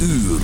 uur.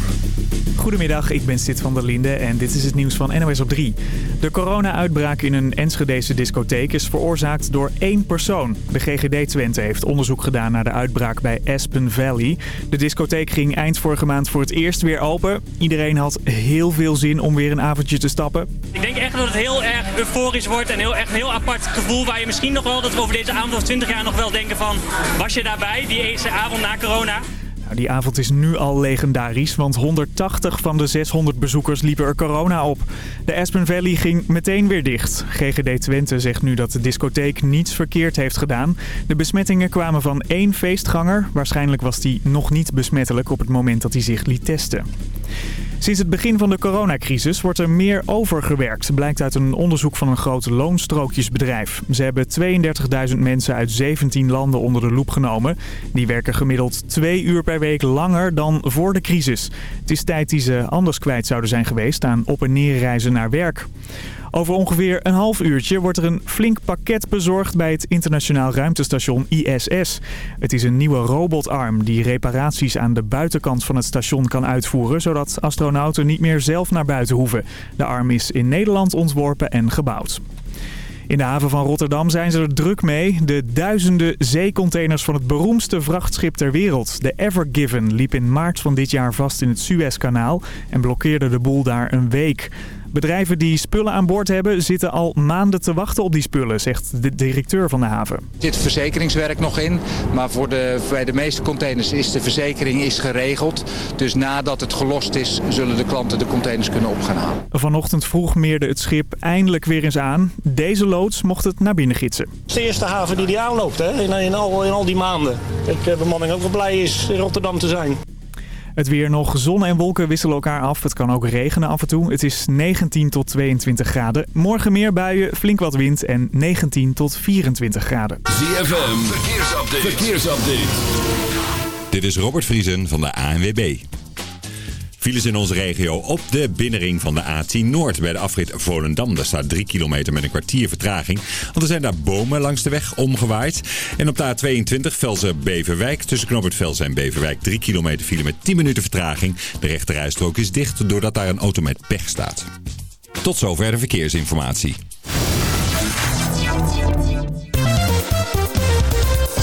Goedemiddag, ik ben Sid van der Linde en dit is het nieuws van NOS op 3. De corona-uitbraak in een Enschedese discotheek is veroorzaakt door één persoon. De GGD Twente heeft onderzoek gedaan naar de uitbraak bij Aspen Valley. De discotheek ging eind vorige maand voor het eerst weer open. Iedereen had heel veel zin om weer een avondje te stappen. Ik denk echt dat het heel erg euforisch wordt en heel, echt een heel apart gevoel... waar je misschien nog wel, dat we over deze avond of 20 jaar nog wel denken van... was je daarbij, die eerste avond na corona... Nou, die avond is nu al legendarisch, want 180 van de 600 bezoekers liepen er corona op. De Aspen Valley ging meteen weer dicht. GGD Twente zegt nu dat de discotheek niets verkeerd heeft gedaan. De besmettingen kwamen van één feestganger. Waarschijnlijk was die nog niet besmettelijk op het moment dat hij zich liet testen. Sinds het begin van de coronacrisis wordt er meer overgewerkt, blijkt uit een onderzoek van een groot loonstrookjesbedrijf. Ze hebben 32.000 mensen uit 17 landen onder de loep genomen. Die werken gemiddeld twee uur per week langer dan voor de crisis. Het is tijd die ze anders kwijt zouden zijn geweest aan op- en neerreizen naar werk. Over ongeveer een half uurtje wordt er een flink pakket bezorgd bij het internationaal ruimtestation ISS. Het is een nieuwe robotarm die reparaties aan de buitenkant van het station kan uitvoeren... zodat astronauten niet meer zelf naar buiten hoeven. De arm is in Nederland ontworpen en gebouwd. In de haven van Rotterdam zijn ze er druk mee. De duizenden zeecontainers van het beroemdste vrachtschip ter wereld, de Ever Given, liep in maart van dit jaar vast in het Suezkanaal en blokkeerde de boel daar een week. Bedrijven die spullen aan boord hebben zitten al maanden te wachten op die spullen, zegt de directeur van de haven. Er zit verzekeringswerk nog in, maar voor de, bij de meeste containers is de verzekering is geregeld. Dus nadat het gelost is, zullen de klanten de containers kunnen op gaan halen. Vanochtend vroeg meerde het schip eindelijk weer eens aan. Deze loods mocht het naar binnen gidsen. Het is de eerste haven die die aanloopt hè? In, in, al, in al die maanden. Ik de bemanning ook wel blij is in Rotterdam te zijn. Het weer nog. Zon en wolken wisselen elkaar af. Het kan ook regenen af en toe. Het is 19 tot 22 graden. Morgen meer buien, flink wat wind en 19 tot 24 graden. ZFM, verkeersupdate. verkeersupdate. Dit is Robert Vriesen van de ANWB. Files in onze regio op de binnenring van de A10 Noord bij de afrit Volendam. Daar staat 3 kilometer met een kwartier vertraging. Want er zijn daar bomen langs de weg omgewaaid. En op de A22 Velsen-Beverwijk tussen Knobbert Velsen en Beverwijk 3 kilometer file met 10 minuten vertraging. De rechterrijstrook is dicht doordat daar een auto met pech staat. Tot zover de verkeersinformatie.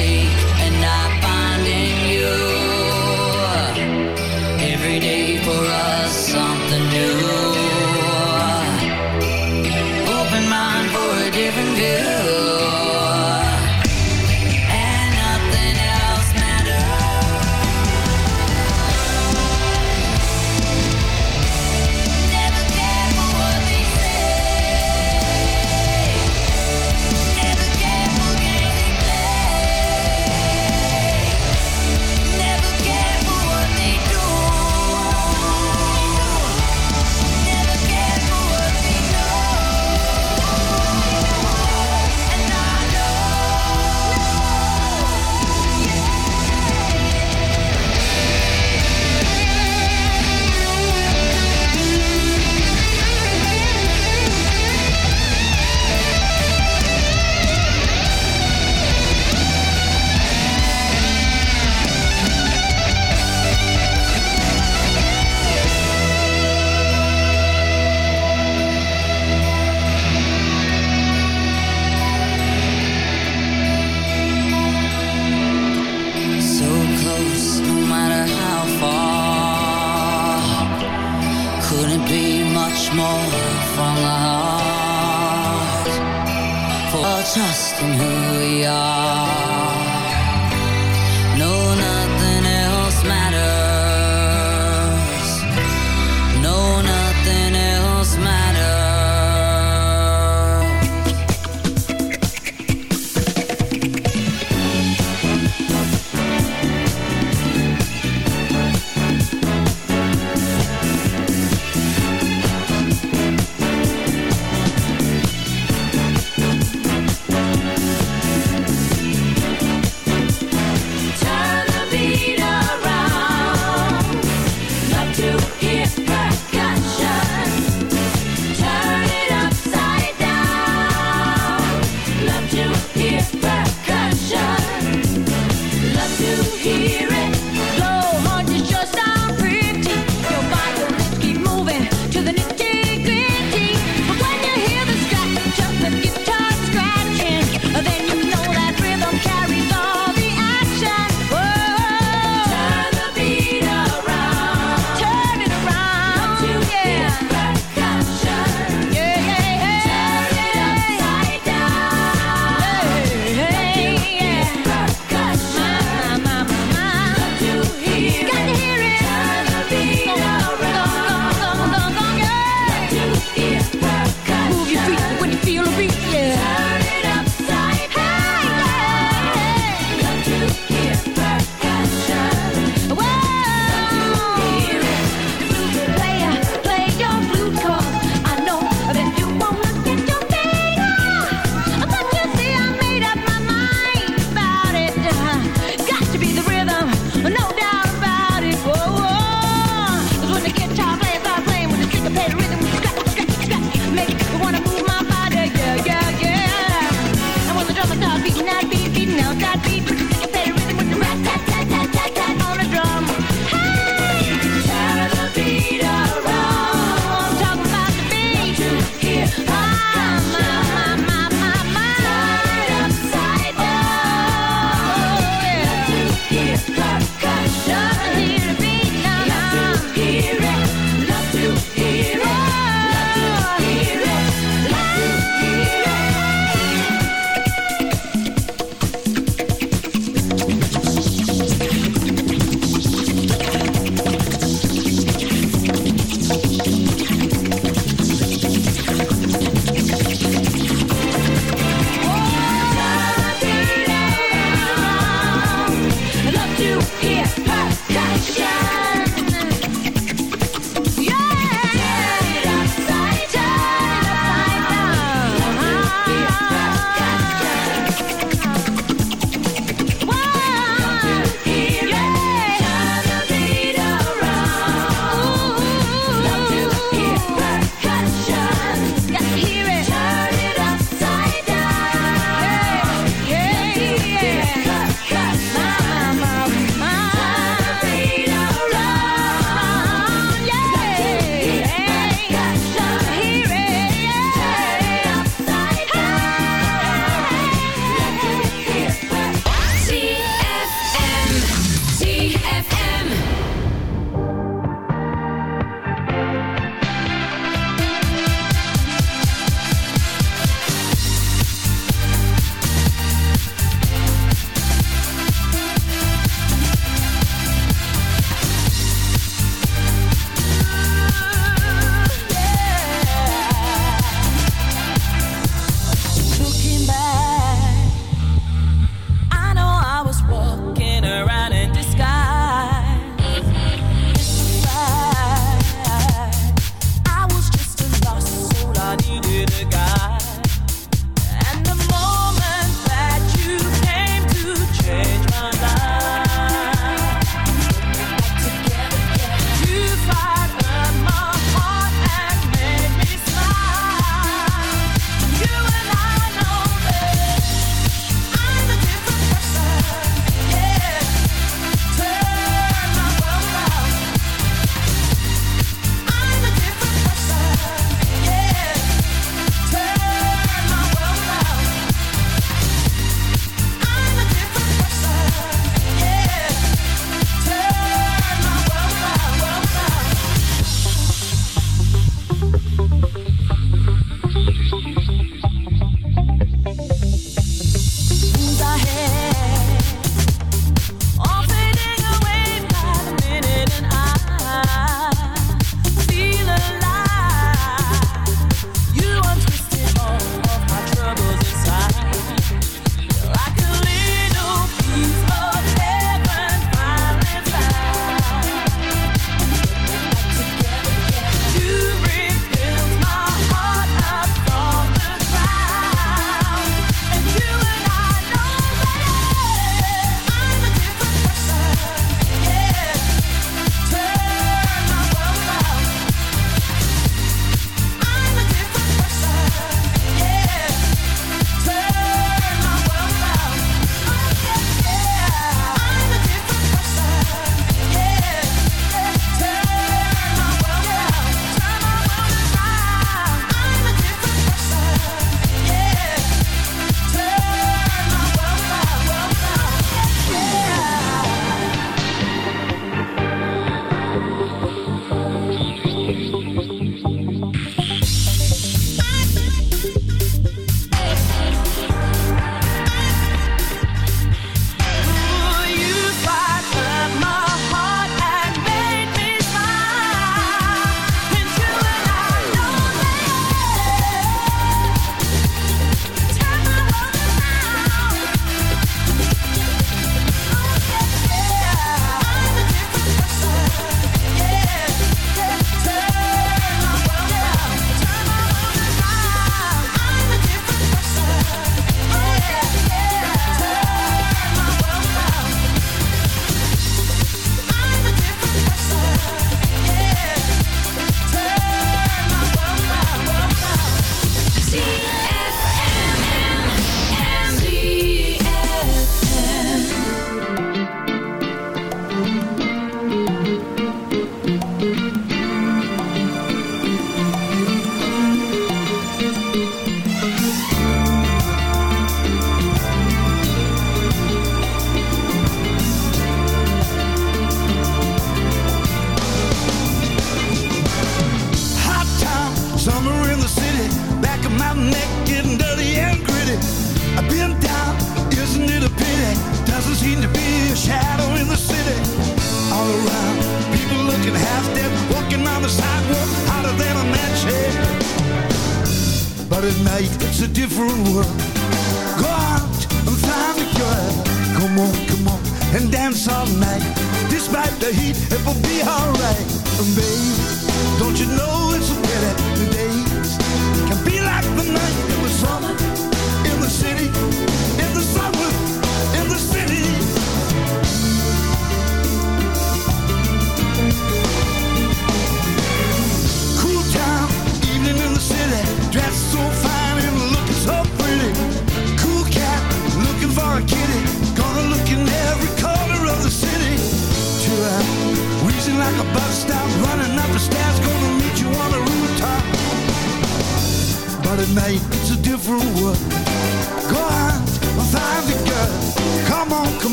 see.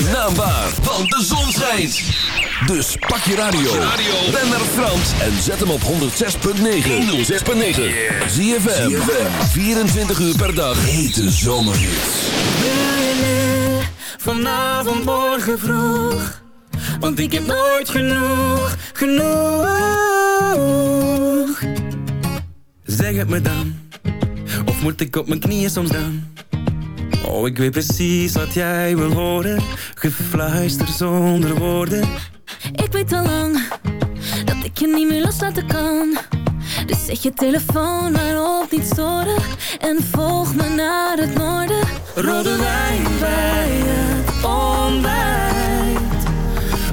Zijn naam want de zon schijnt. Dus pak je radio. Ben naar Frans en zet hem op 106.9. 106.9. ZFM. 24 uur per dag. Hete zomerhits. Vanavond, morgen vroeg. Want ik heb nooit genoeg, genoeg. Zeg het me dan. Of moet ik op mijn knieën soms dan? Oh, ik weet precies wat jij wil horen. Gefluister zonder woorden. Ik weet al lang dat ik je niet meer loslaten kan. Dus zet je telefoon maar op niet storen. En volg me naar het noorden. Rode wijn bij het ontbijt.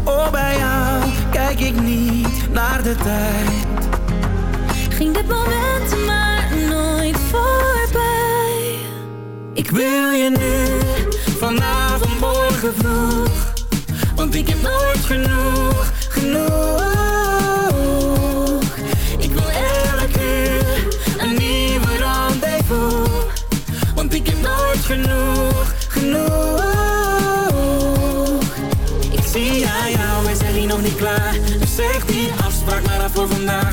Oh, bij jou kijk ik niet naar de tijd. Ging dit moment maar nooit voorbij. Ik wil je nu, vanavond, morgen. Want ik heb nooit genoeg, genoeg. Ik wil elke uur een nieuwe rendezvous. Want ik heb nooit genoeg, genoeg. Ik zie aan jou, wij zijn hier nog niet klaar. Dus zeg die afspraak maar af voor vandaag.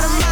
out of my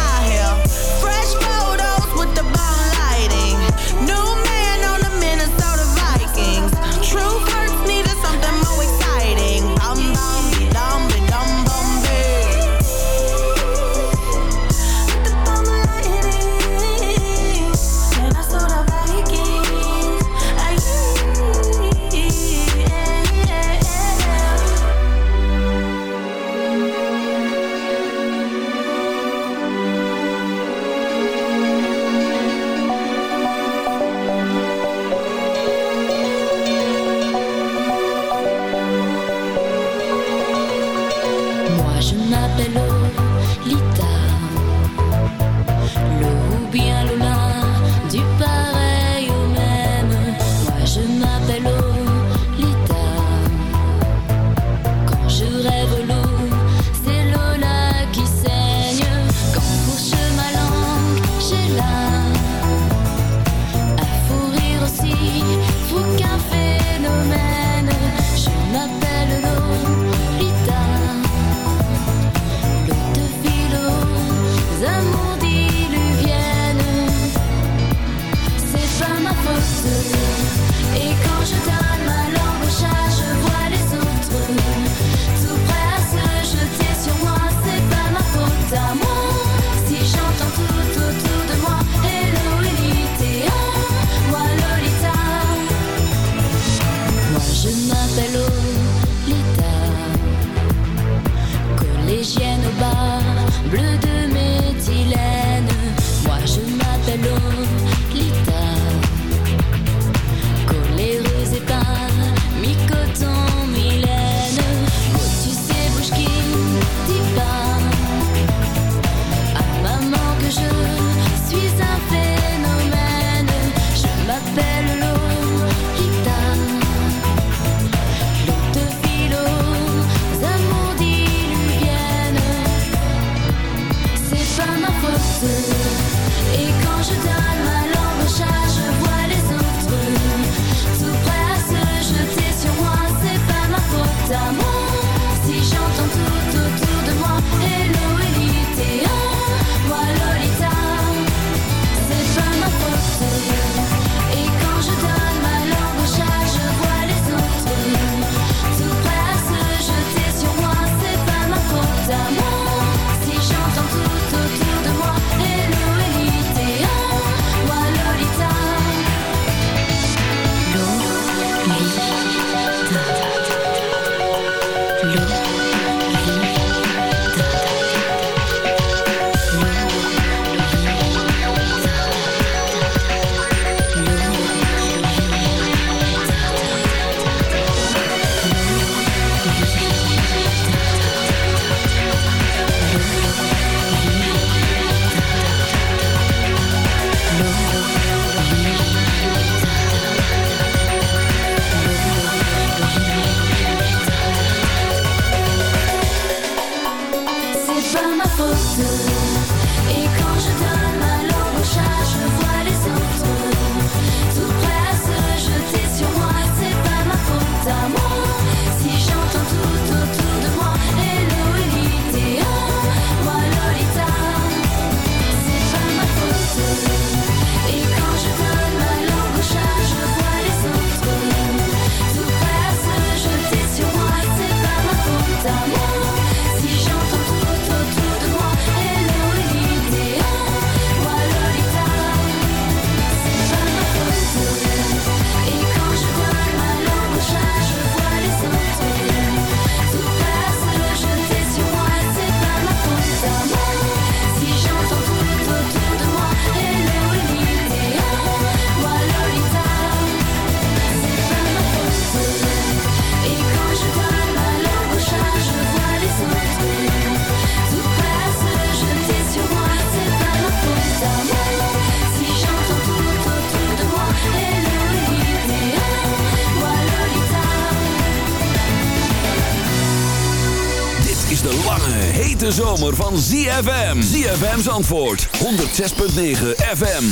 van ZFM. ZFM's antwoord. 106.9 FM.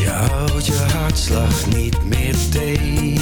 Je houdt je hartslag niet meer tegen.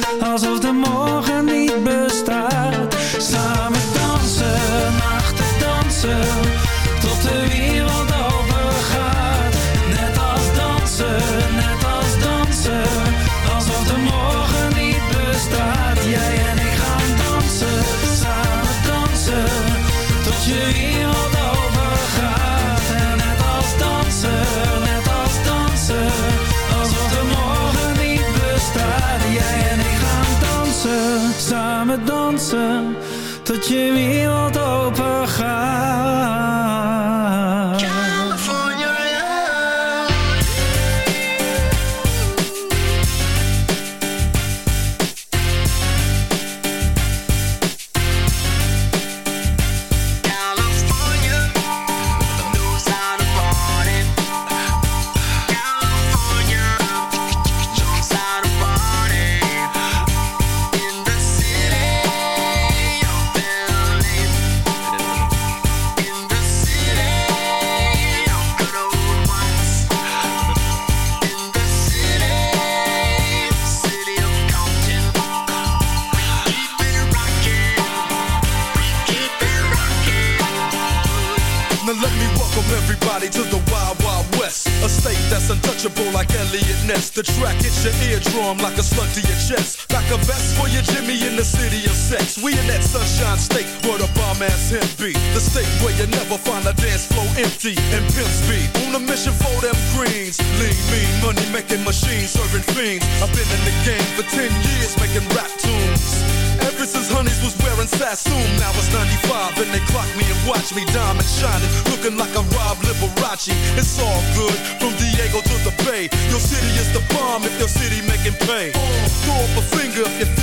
dansen tot je It's all good from Diego to the Bay. Your city is the bomb if your city making pay. Throw up a finger if you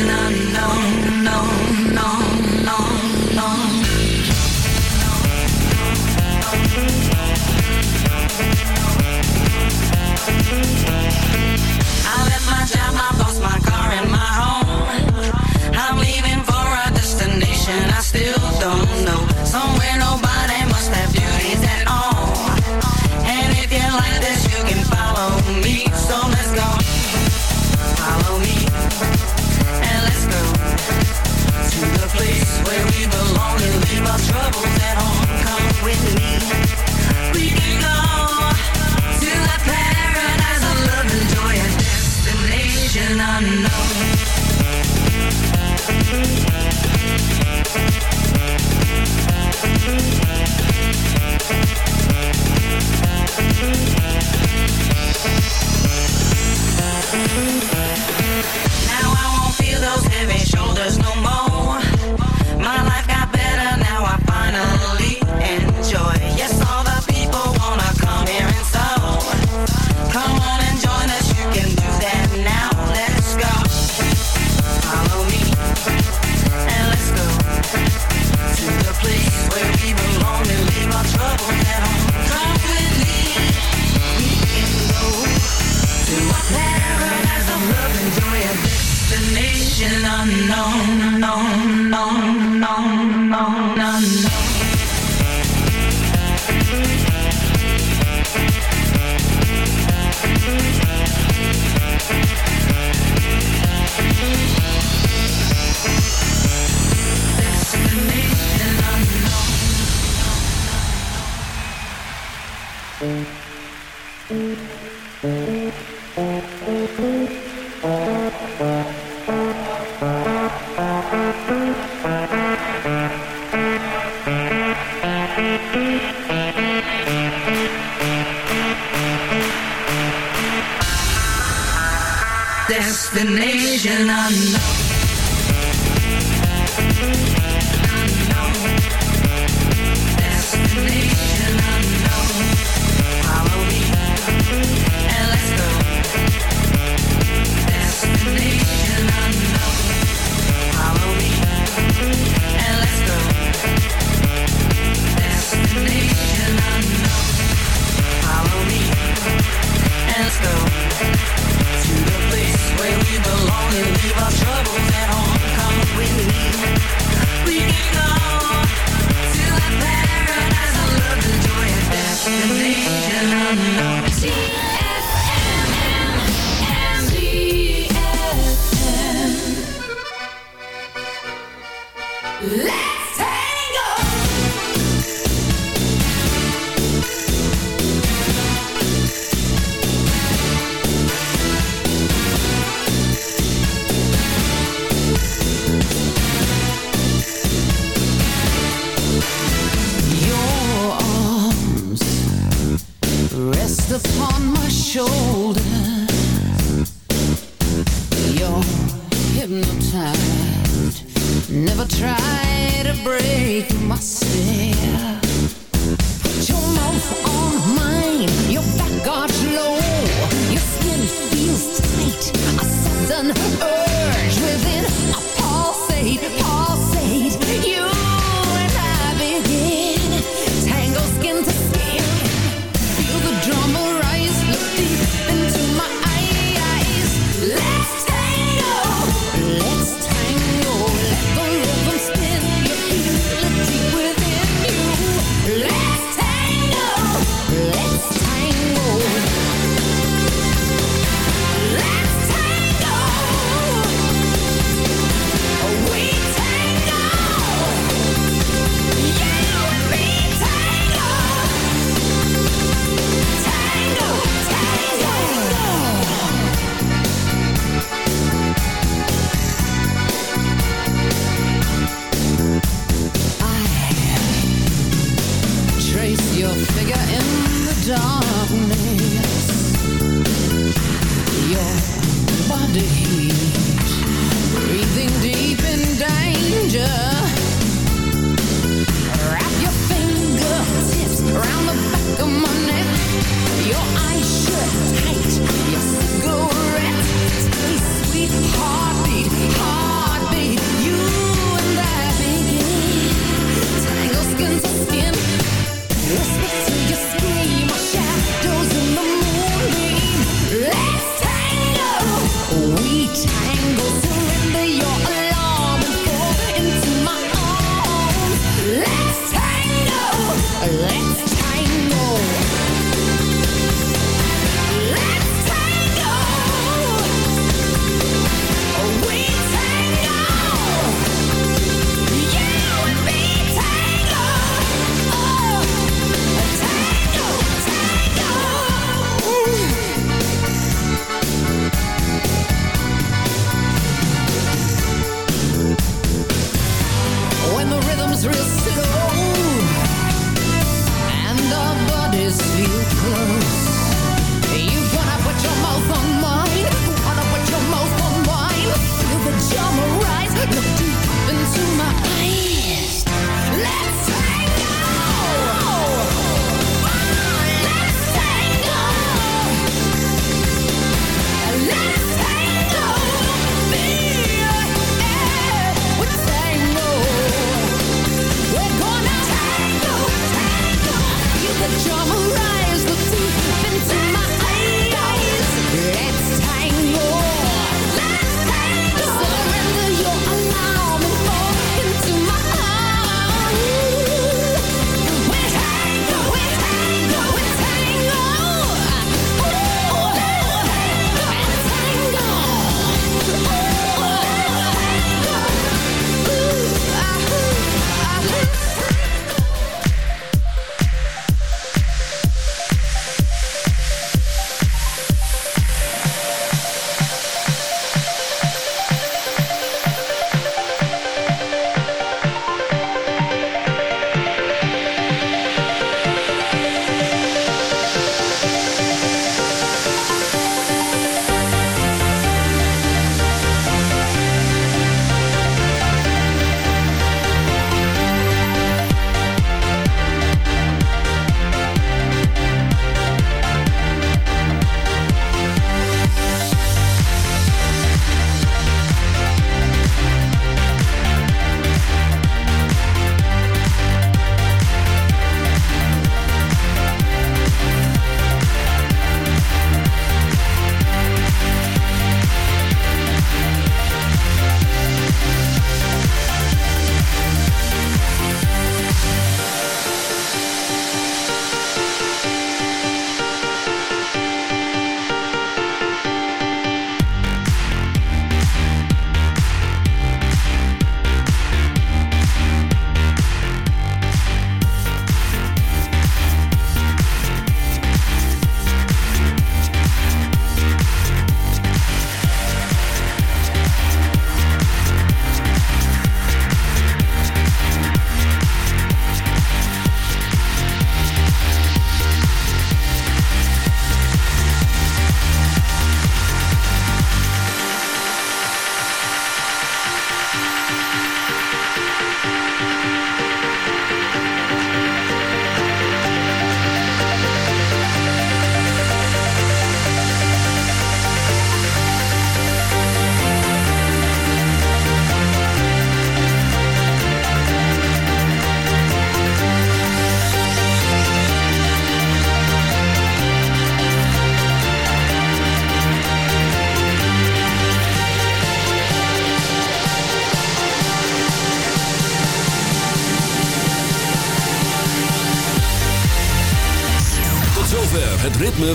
an unknown. Destination unknown.